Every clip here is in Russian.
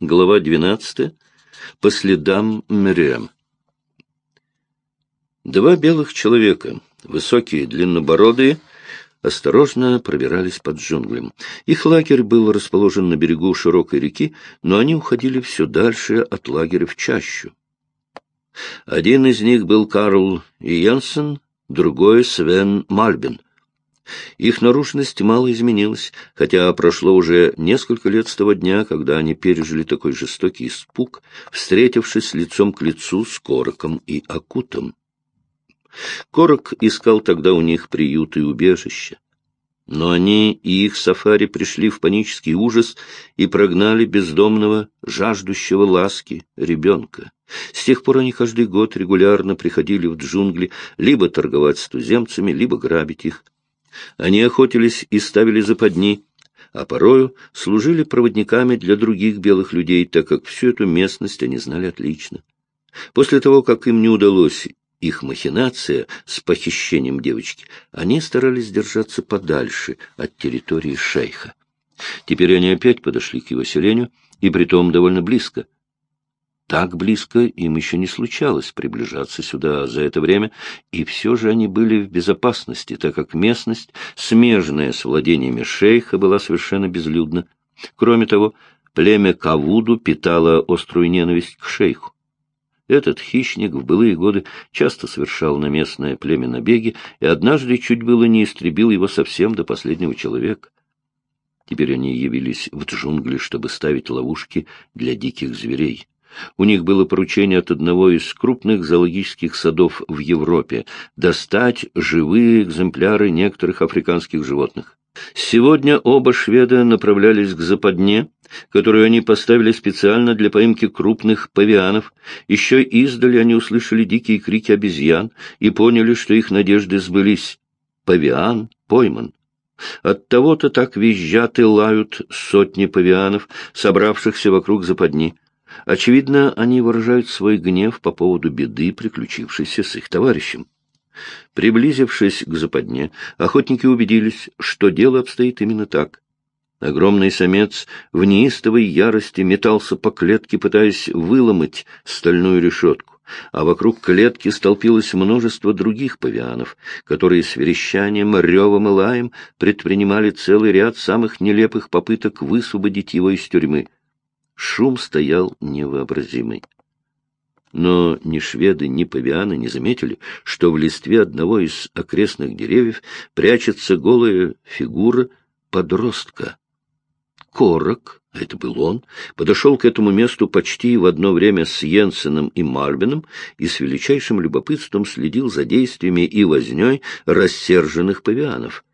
Глава 12. По следам Мириам. Два белых человека, высокие, длиннобородые, осторожно пробирались под джунглем. Их лагерь был расположен на берегу широкой реки, но они уходили все дальше от лагеря в чащу. Один из них был Карл Янсен, другой — Свен Мальбин — их наружность мало изменилась, хотя прошло уже несколько лет с того дня, когда они пережили такой жестокий испуг, встретившись лицом к лицу с Короком и Акутом. Корок искал тогда у них приют и убежище. Но они и их сафари пришли в панический ужас и прогнали бездомного, жаждущего ласки ребенка. С тех пор они каждый год регулярно приходили в джунгли либо торговать с туземцами, либо грабить их. Они охотились и ставили западни, а порою служили проводниками для других белых людей, так как всю эту местность они знали отлично. После того, как им не удалось их махинация с похищением девочки, они старались держаться подальше от территории шейха. Теперь они опять подошли к его селению, и притом довольно близко — так близко им еще не случалось приближаться сюда за это время, и все же они были в безопасности, так как местность, смежная с владениями шейха, была совершенно безлюдна. Кроме того, племя Кавуду питало острую ненависть к шейху. Этот хищник в былые годы часто совершал на местное племя набеги и однажды чуть было не истребил его совсем до последнего человека. Теперь они явились в джунгли, чтобы ставить ловушки для диких зверей. У них было поручение от одного из крупных зоологических садов в Европе достать живые экземпляры некоторых африканских животных. Сегодня оба шведа направлялись к западне, которую они поставили специально для поимки крупных павианов. Еще издали они услышали дикие крики обезьян и поняли, что их надежды сбылись. Павиан пойман. От того-то так визжат и лают сотни павианов, собравшихся вокруг западни. Очевидно, они выражают свой гнев по поводу беды, приключившейся с их товарищем. Приблизившись к западне, охотники убедились, что дело обстоит именно так. Огромный самец в неистовой ярости метался по клетке, пытаясь выломать стальную решетку, а вокруг клетки столпилось множество других павианов, которые с верещанием, ревом и лаем предпринимали целый ряд самых нелепых попыток высвободить его из тюрьмы. Шум стоял невообразимый. Но ни шведы, ни павианы не заметили, что в листве одного из окрестных деревьев прячется голая фигура подростка. Корок, а это был он, подошел к этому месту почти в одно время с Йенсеном и Марбином и с величайшим любопытством следил за действиями и возней рассерженных павианов.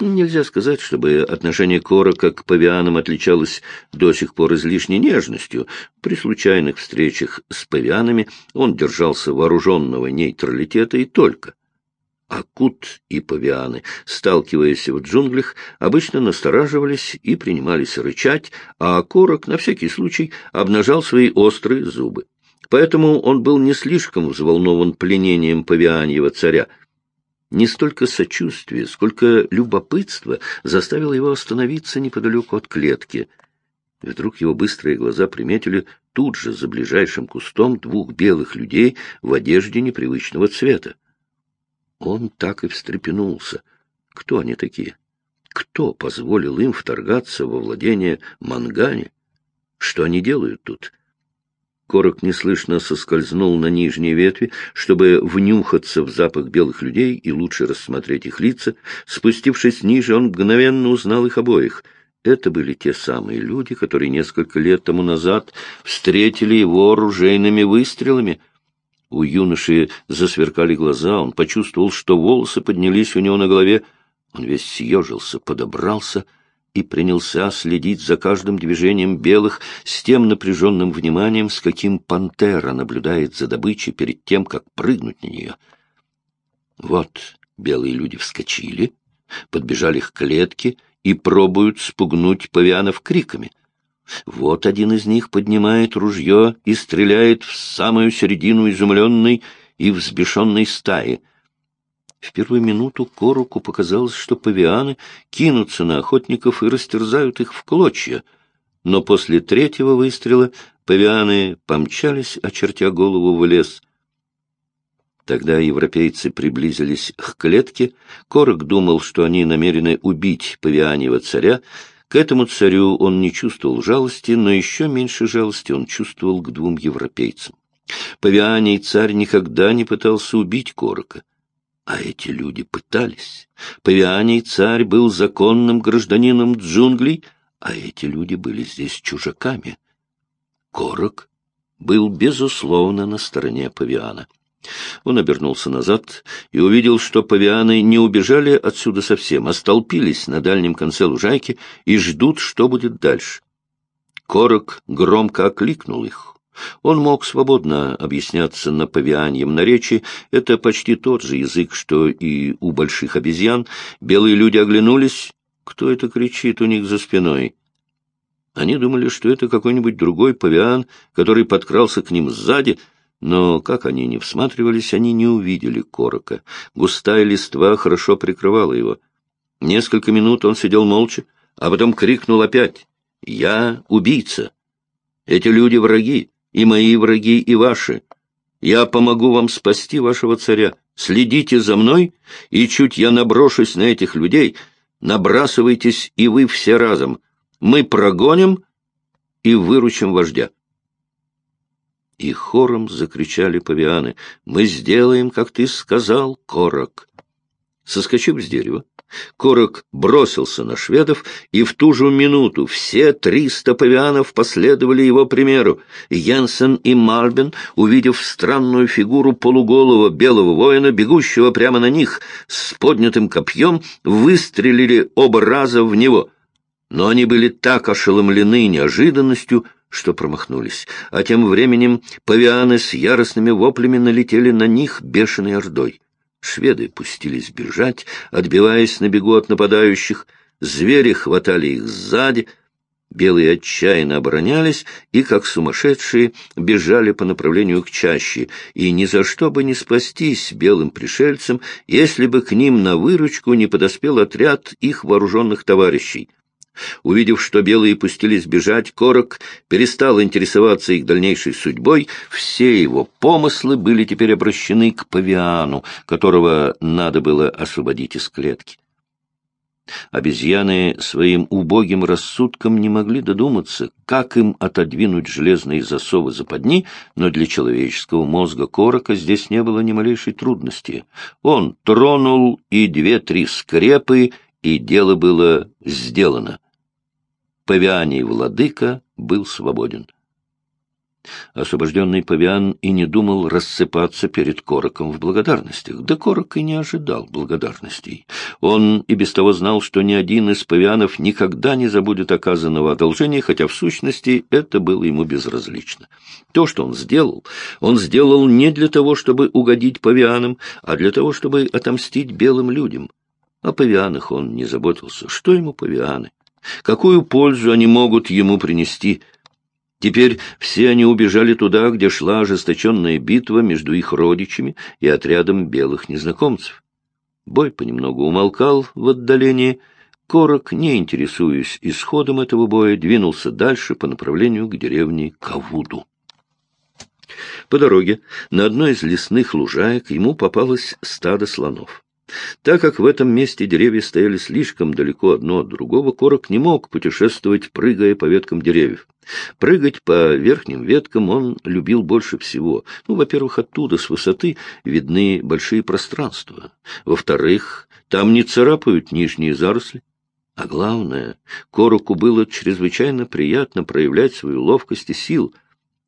Нельзя сказать, чтобы отношение Корока к павианам отличалось до сих пор излишней нежностью. При случайных встречах с павианами он держался вооруженного нейтралитета и только. Акут и павианы, сталкиваясь в джунглях, обычно настораживались и принимались рычать, а Корок на всякий случай обнажал свои острые зубы. Поэтому он был не слишком взволнован пленением павианьего царя — не столько сочувствие, сколько любопытство заставило его остановиться неподалеку от клетки. Вдруг его быстрые глаза приметили тут же за ближайшим кустом двух белых людей в одежде непривычного цвета. Он так и встрепенулся. Кто они такие? Кто позволил им вторгаться во владение Мангани? Что они делают тут? Корок неслышно соскользнул на нижние ветви, чтобы внюхаться в запах белых людей и лучше рассмотреть их лица. Спустившись ниже, он мгновенно узнал их обоих. Это были те самые люди, которые несколько лет тому назад встретили его оружейными выстрелами. У юноши засверкали глаза, он почувствовал, что волосы поднялись у него на голове. Он весь съежился, подобрался — и принялся следить за каждым движением белых с тем напряженным вниманием, с каким пантера наблюдает за добычей перед тем, как прыгнуть на нее. Вот белые люди вскочили, подбежали к клетке и пробуют спугнуть павианов криками. Вот один из них поднимает ружье и стреляет в самую середину изумленной и взбешенной стаи — в первую минуту Коруку показалось, что павианы кинутся на охотников и растерзают их в клочья. но после третьего выстрела павианы помчались, очертя голову в лес. Тогда европейцы приблизились к клетке. Корок думал, что они намерены убить павианьего царя. К этому царю он не чувствовал жалости, но еще меньше жалости он чувствовал к двум европейцам. Павианий царь никогда не пытался убить Корока. А эти люди пытались. Павианий царь был законным гражданином джунглей, а эти люди были здесь чужаками. Корок был, безусловно, на стороне павиана. Он обернулся назад и увидел, что павианы не убежали отсюда совсем, а столпились на дальнем конце лужайки и ждут, что будет дальше. Корок громко окликнул их. Он мог свободно объясняться на павианьем наречии, это почти тот же язык, что и у больших обезьян. Белые люди оглянулись. Кто это кричит у них за спиной? Они думали, что это какой-нибудь другой павиан, который подкрался к ним сзади, но, как они не всматривались, они не увидели корока. Густая листва хорошо прикрывала его. Несколько минут он сидел молча, а потом крикнул опять «Я убийца! Эти люди враги! И мои враги, и ваши. Я помогу вам спасти вашего царя. Следите за мной, и чуть я наброшусь на этих людей, набрасывайтесь и вы все разом. Мы прогоним и выручим вождя. И хором закричали павианы. «Мы сделаем, как ты сказал, Корок!» Соскочив с дерева, Корок бросился на шведов, и в ту же минуту все триста павианов последовали его примеру. Янсен и Марбин, увидев странную фигуру полуголого белого воина, бегущего прямо на них с поднятым копьем, выстрелили оба раза в него. Но они были так ошеломлены неожиданностью, что промахнулись, а тем временем павианы с яростными воплями налетели на них бешеной ордой. Шведы пустились бежать, отбиваясь на бегу от нападающих. Звери хватали их сзади. Белые отчаянно оборонялись и, как сумасшедшие, бежали по направлению к чаще, и ни за что бы не спастись белым пришельцам, если бы к ним на выручку не подоспел отряд их вооруженных товарищей. Увидев, что белые пустились бежать, Корок перестал интересоваться их дальнейшей судьбой. Все его помыслы были теперь обращены к павиану, которого надо было освободить из клетки. Обезьяны своим убогим рассудком не могли додуматься, как им отодвинуть железные засовы западни, но для человеческого мозга Корока здесь не было ни малейшей трудности. Он тронул и две-три скрепы, и дело было сделано. Павианий владыка был свободен. Освобожденный павиан и не думал рассыпаться перед Короком в благодарностях. Да Корок и не ожидал благодарностей. Он и без того знал, что ни один из павианов никогда не забудет оказанного одолжения, хотя в сущности это было ему безразлично. То, что он сделал, он сделал не для того, чтобы угодить павианам, а для того, чтобы отомстить белым людям. О павианах он не заботился. Что ему павианы? Какую пользу они могут ему принести? Теперь все они убежали туда, где шла ожесточенная битва между их родичами и отрядом белых незнакомцев. Бой понемногу умолкал в отдалении. Корок, не интересуясь исходом этого боя, двинулся дальше по направлению к деревне Кавуду. По дороге на одной из лесных лужаек ему попалось стадо слонов. Так как в этом месте деревья стояли слишком далеко одно от другого, Корок не мог путешествовать, прыгая по веткам деревьев. Прыгать по верхним веткам он любил больше всего. Ну, во-первых, оттуда, с высоты, видны большие пространства. Во-вторых, там не царапают нижние заросли. А главное, Короку было чрезвычайно приятно проявлять свою ловкость и силу.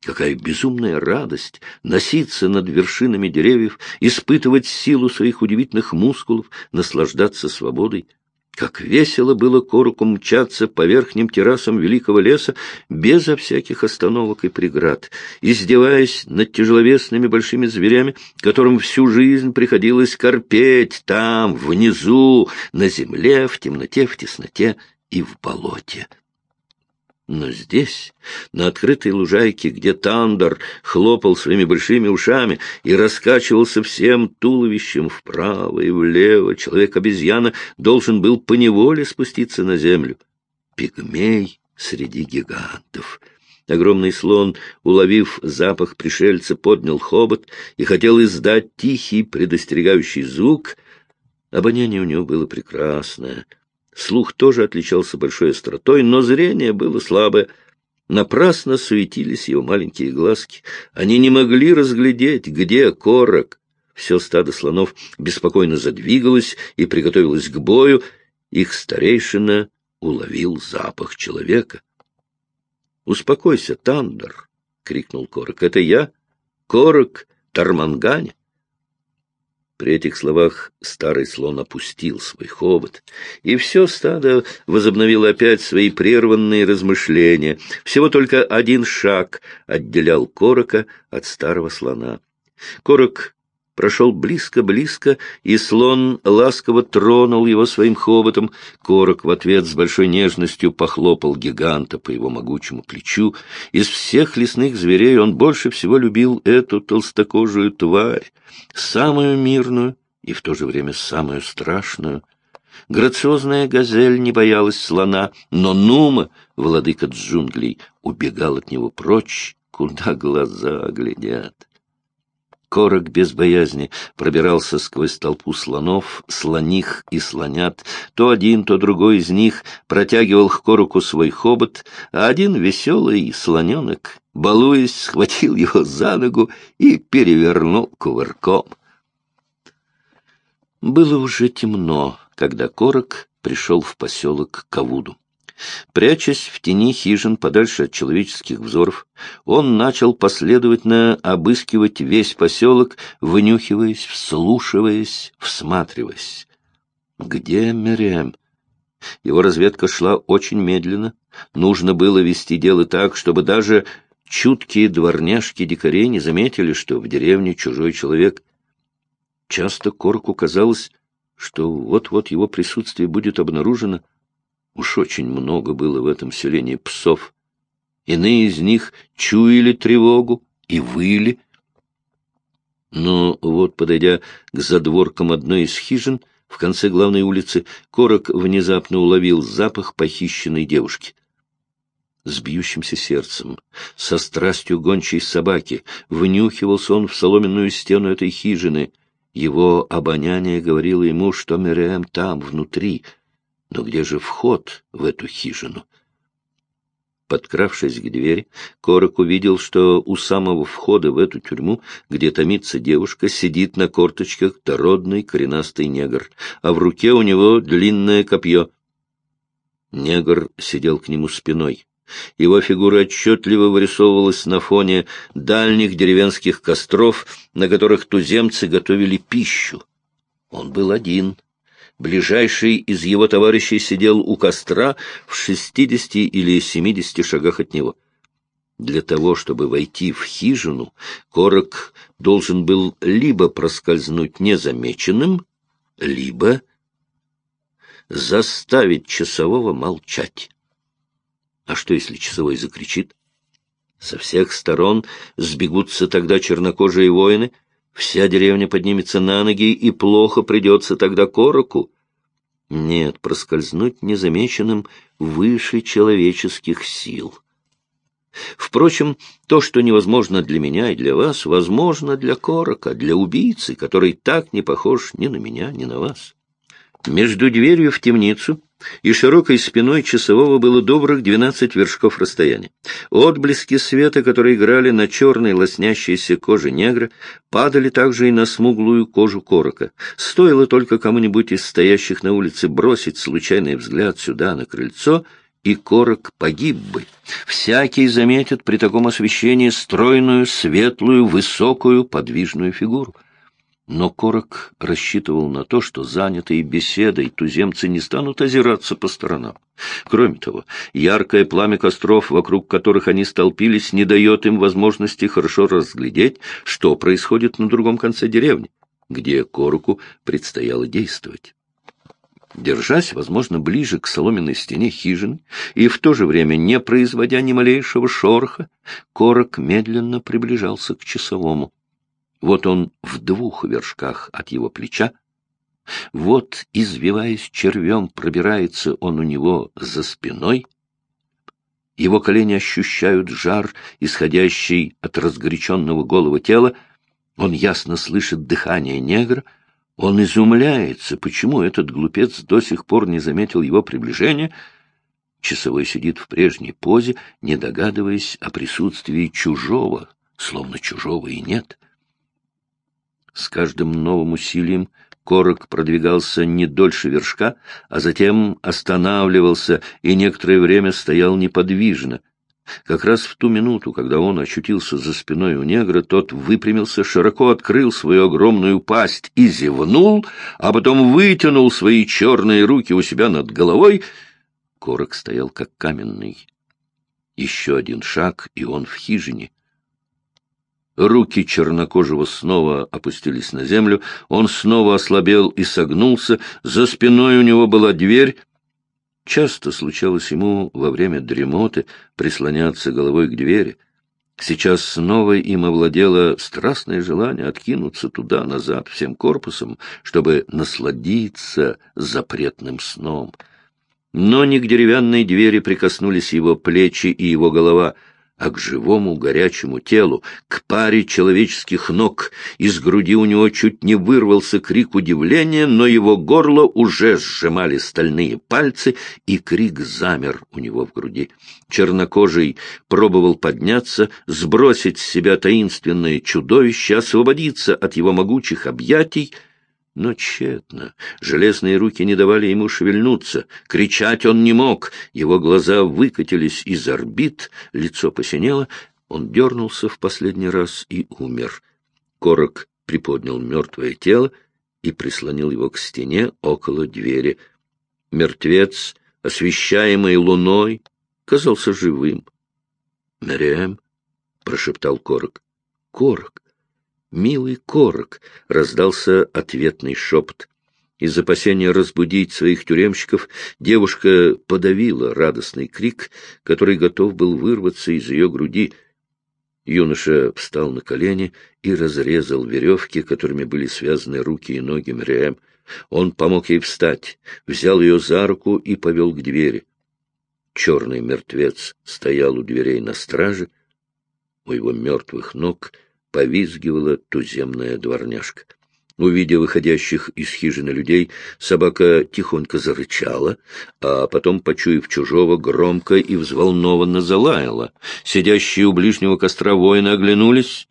Какая безумная радость носиться над вершинами деревьев, испытывать силу своих удивительных мускулов, наслаждаться свободой. Как весело было Коруку мчаться по верхним террасам великого леса безо всяких остановок и преград, издеваясь над тяжеловесными большими зверями, которым всю жизнь приходилось корпеть там, внизу, на земле, в темноте, в тесноте и в болоте. Но здесь, на открытой лужайке, где Тандер хлопал своими большими ушами и раскачивался всем туловищем вправо и влево, человек-обезьяна должен был поневоле спуститься на землю. Пигмей среди гигантов. Огромный слон, уловив запах пришельца, поднял хобот и хотел издать тихий предостерегающий звук. Обоняние у него было прекрасное. Слух тоже отличался большой остротой, но зрение было слабое. Напрасно суетились его маленькие глазки. Они не могли разглядеть, где корок. Все стадо слонов беспокойно задвигалось и приготовилось к бою. Их старейшина уловил запах человека. — Успокойся, Тандер! — крикнул Корок. — Это я, Корок Тармангань. При этих словах старый слон опустил свой хобот, и все стадо возобновило опять свои прерванные размышления. Всего только один шаг отделял Корока от старого слона. Корок прошел близко-близко, и слон ласково тронул его своим хоботом. Корок в ответ с большой нежностью похлопал гиганта по его могучему плечу. Из всех лесных зверей он больше всего любил эту толстокожую тварь, самую мирную и в то же время самую страшную. Грациозная газель не боялась слона, но Нума, владыка джунглей, убегал от него прочь, куда глаза глядят. Корок без боязни пробирался сквозь толпу слонов, слоних и слонят. То один, то другой из них протягивал к Короку свой хобот, а один веселый слоненок, балуясь, схватил его за ногу и перевернул кувырком. Было уже темно, когда Корок пришел в поселок Кавуду. Прячась в тени хижин подальше от человеческих взоров, он начал последовательно обыскивать весь поселок, вынюхиваясь, вслушиваясь, всматриваясь. Где Мерем? Его разведка шла очень медленно. Нужно было вести дело так, чтобы даже чуткие дворняжки дикарей не заметили, что в деревне чужой человек. Часто Корку казалось, что вот-вот его присутствие будет обнаружено — Уж очень много было в этом селении псов. Иные из них чуяли тревогу и выли. Но вот, подойдя к задворкам одной из хижин, в конце главной улицы, Корок внезапно уловил запах похищенной девушки. С бьющимся сердцем, со страстью гончей собаки, внюхивался он в соломенную стену этой хижины. Его обоняние говорило ему, что Мериэм там, внутри — но где же вход в эту хижину? Подкравшись к двери, Корок увидел, что у самого входа в эту тюрьму, где томится девушка, сидит на корточках дородный коренастый негр, а в руке у него длинное копье. Негр сидел к нему спиной. Его фигура отчетливо вырисовывалась на фоне дальних деревенских костров, на которых туземцы готовили пищу. Он был один, Ближайший из его товарищей сидел у костра в шестидесяти или семидесяти шагах от него. Для того, чтобы войти в хижину, Корок должен был либо проскользнуть незамеченным, либо заставить часового молчать. А что, если часовой закричит? Со всех сторон сбегутся тогда чернокожие воины — Вся деревня поднимется на ноги, и плохо придется тогда Короку. Нет, проскользнуть незамеченным выше человеческих сил. Впрочем, то, что невозможно для меня и для вас, возможно для Корока, для убийцы, который так не похож ни на меня, ни на вас. Между дверью в темницу и широкой спиной часового было добрых двенадцать вершков расстояния. Отблески света, которые играли на черной лоснящейся коже негра, падали также и на смуглую кожу корока. Стоило только кому-нибудь из стоящих на улице бросить случайный взгляд сюда, на крыльцо, и корок погиб бы. Всякий заметит при таком освещении стройную, светлую, высокую, подвижную фигуру. Но Корок рассчитывал на то, что занятые беседой туземцы не станут озираться по сторонам. Кроме того, яркое пламя костров, вокруг которых они столпились, не дает им возможности хорошо разглядеть, что происходит на другом конце деревни, где Короку предстояло действовать. Держась, возможно, ближе к соломенной стене хижины и в то же время не производя ни малейшего шороха, Корок медленно приближался к часовому. Вот он в двух вершках от его плеча. Вот, извиваясь червем, пробирается он у него за спиной. Его колени ощущают жар, исходящий от разгоряченного голого тела. Он ясно слышит дыхание негра. Он изумляется, почему этот глупец до сих пор не заметил его приближения. Часовой сидит в прежней позе, не догадываясь о присутствии чужого, словно чужого и нет. С каждым новым усилием Корок продвигался не дольше вершка, а затем останавливался и некоторое время стоял неподвижно. Как раз в ту минуту, когда он очутился за спиной у негра, тот выпрямился, широко открыл свою огромную пасть и зевнул, а потом вытянул свои черные руки у себя над головой. Корок стоял как каменный. Еще один шаг, и он в хижине. Руки чернокожего снова опустились на землю, он снова ослабел и согнулся, за спиной у него была дверь. Часто случалось ему во время дремоты прислоняться головой к двери. Сейчас снова им овладело страстное желание откинуться туда-назад всем корпусом, чтобы насладиться запретным сном. Но не к деревянной двери прикоснулись его плечи и его голова — а к живому горячему телу, к паре человеческих ног. Из груди у него чуть не вырвался крик удивления, но его горло уже сжимали стальные пальцы, и крик замер у него в груди. Чернокожий пробовал подняться, сбросить с себя таинственное чудовище, освободиться от его могучих объятий — но тщетно. Железные руки не давали ему шевельнуться. Кричать он не мог. Его глаза выкатились из орбит, лицо посинело. Он дернулся в последний раз и умер. Корок приподнял мертвое тело и прислонил его к стене около двери. Мертвец, освещаемый луной, казался живым. — Мариэм, — прошептал Корок. — Корок, «Милый корок!» — раздался ответный шепот. Из опасения разбудить своих тюремщиков девушка подавила радостный крик, который готов был вырваться из ее груди. Юноша встал на колени и разрезал веревки, которыми были связаны руки и ноги Мриэм. Он помог ей встать, взял ее за руку и повел к двери. Черный мертвец стоял у дверей на страже. У его мертвых ног — повизгивала туземная дворняжка. Увидев выходящих из хижины людей, собака тихонько зарычала, а потом, почуяв чужого, громко и взволнованно залаяла. Сидящие у ближнего костра воины оглянулись.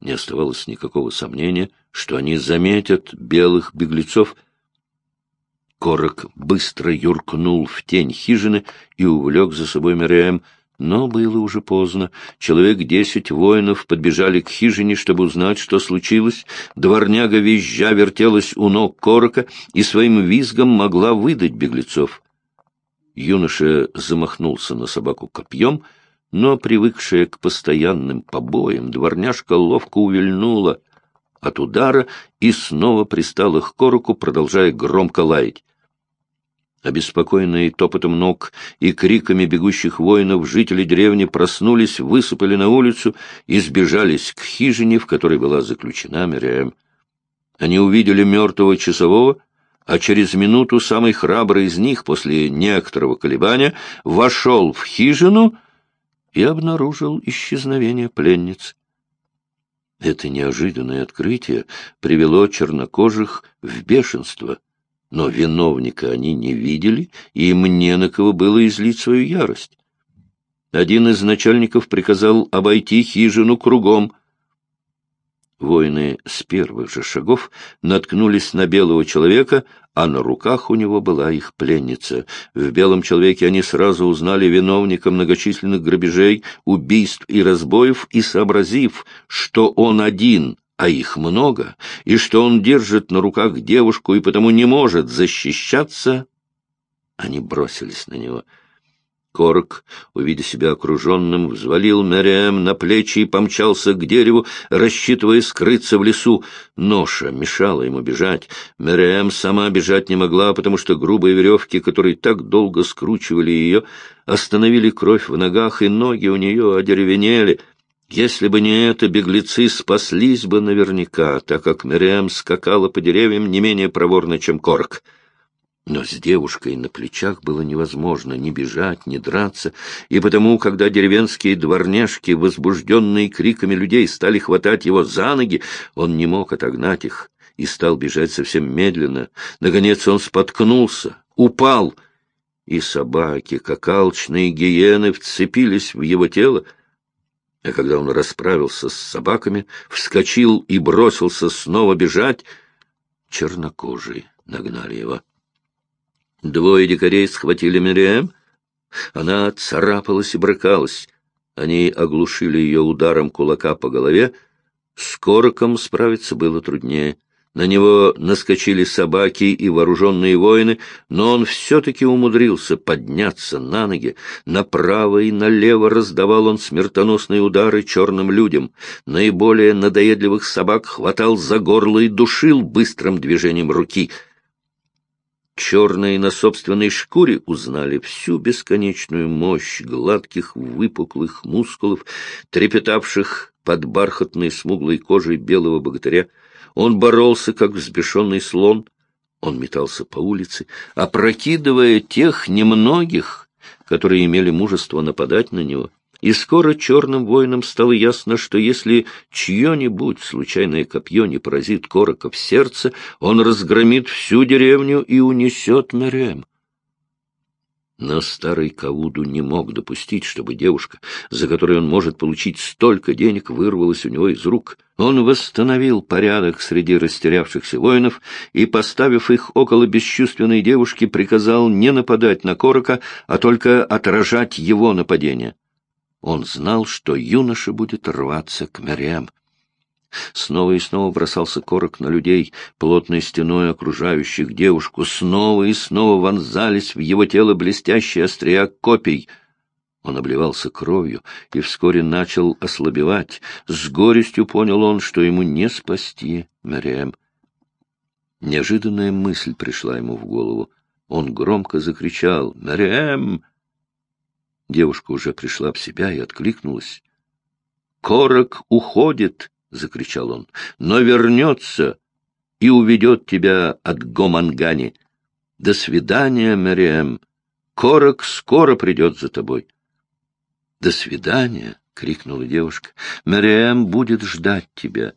Не оставалось никакого сомнения, что они заметят белых беглецов. Корок быстро юркнул в тень хижины и увлек за собой Мириэм, но было уже поздно. Человек десять воинов подбежали к хижине, чтобы узнать, что случилось. Дворняга визжа вертелась у ног корока и своим визгом могла выдать беглецов. Юноша замахнулся на собаку копьем, но, привыкшая к постоянным побоям, дворняжка ловко увильнула от удара и снова пристала к короку, продолжая громко лаять. Обеспокоенные топотом ног и криками бегущих воинов, жители деревни проснулись, высыпали на улицу и сбежались к хижине, в которой была заключена Мириэм. Они увидели мертвого часового, а через минуту самый храбрый из них, после некоторого колебания, вошел в хижину и обнаружил исчезновение пленниц. Это неожиданное открытие привело чернокожих в бешенство — но виновника они не видели, и им не на кого было излить свою ярость. Один из начальников приказал обойти хижину кругом. Воины с первых же шагов наткнулись на белого человека, а на руках у него была их пленница. В белом человеке они сразу узнали виновника многочисленных грабежей, убийств и разбоев, и, сообразив, что он один а их много, и что он держит на руках девушку и потому не может защищаться, они бросились на него. Корк, увидя себя окруженным, взвалил Мэриэм на плечи и помчался к дереву, рассчитывая скрыться в лесу. Ноша мешала ему бежать. Мэриэм сама бежать не могла, потому что грубые веревки, которые так долго скручивали ее, остановили кровь в ногах, и ноги у нее одеревенели — если бы не это, беглецы спаслись бы наверняка, так как Мириам скакала по деревьям не менее проворно, чем Корк. Но с девушкой на плечах было невозможно ни бежать, ни драться, и потому, когда деревенские дворняжки, возбужденные криками людей, стали хватать его за ноги, он не мог отогнать их и стал бежать совсем медленно. Наконец он споткнулся, упал, и собаки, как алчные гиены, вцепились в его тело. А когда он расправился с собаками, вскочил и бросился снова бежать, чернокожие нагнали его. Двое дикарей схватили Мириэм. Она царапалась и брыкалась. Они оглушили ее ударом кулака по голове. С короком справиться было труднее. На него наскочили собаки и вооруженные воины, но он все-таки умудрился подняться на ноги. Направо и налево раздавал он смертоносные удары черным людям. Наиболее надоедливых собак хватал за горло и душил быстрым движением руки — Черные на собственной шкуре узнали всю бесконечную мощь гладких выпуклых мускулов, трепетавших под бархатной смуглой кожей белого богатыря. Он боролся, как взбешенный слон. Он метался по улице, опрокидывая тех немногих, которые имели мужество нападать на него. И скоро черным воинам стало ясно, что если чье-нибудь случайное копье не поразит Корока в сердце, он разгромит всю деревню и унесет Мерем. Но старый Кауду не мог допустить, чтобы девушка, за которой он может получить столько денег, вырвалась у него из рук. Он восстановил порядок среди растерявшихся воинов и, поставив их около бесчувственной девушки, приказал не нападать на Корока, а только отражать его нападение. Он знал, что юноша будет рваться к морям. Снова и снова бросался корок на людей, плотной стеной окружающих девушку. Снова и снова вонзались в его тело блестящие острия копий. Он обливался кровью и вскоре начал ослабевать. С горестью понял он, что ему не спасти Мариэм. Неожиданная мысль пришла ему в голову. Он громко закричал «Мариэм!» Девушка уже пришла в себя и откликнулась. «Корок уходит!» — закричал он. «Но вернется и уведет тебя от Гомангани. До свидания, Мариэм. Корок скоро придет за тобой». «До свидания!» — крикнула девушка. «Мариэм будет ждать тебя».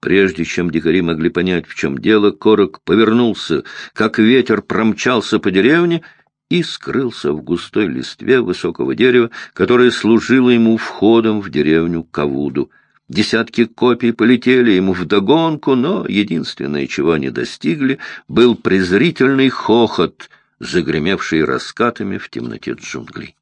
Прежде чем дикари могли понять, в чем дело, Корок повернулся, как ветер промчался по деревне — и скрылся в густой листве высокого дерева, которое служило ему входом в деревню Кавуду. Десятки копий полетели ему вдогонку, но единственное, чего они достигли, был презрительный хохот, загремевший раскатами в темноте джунглей.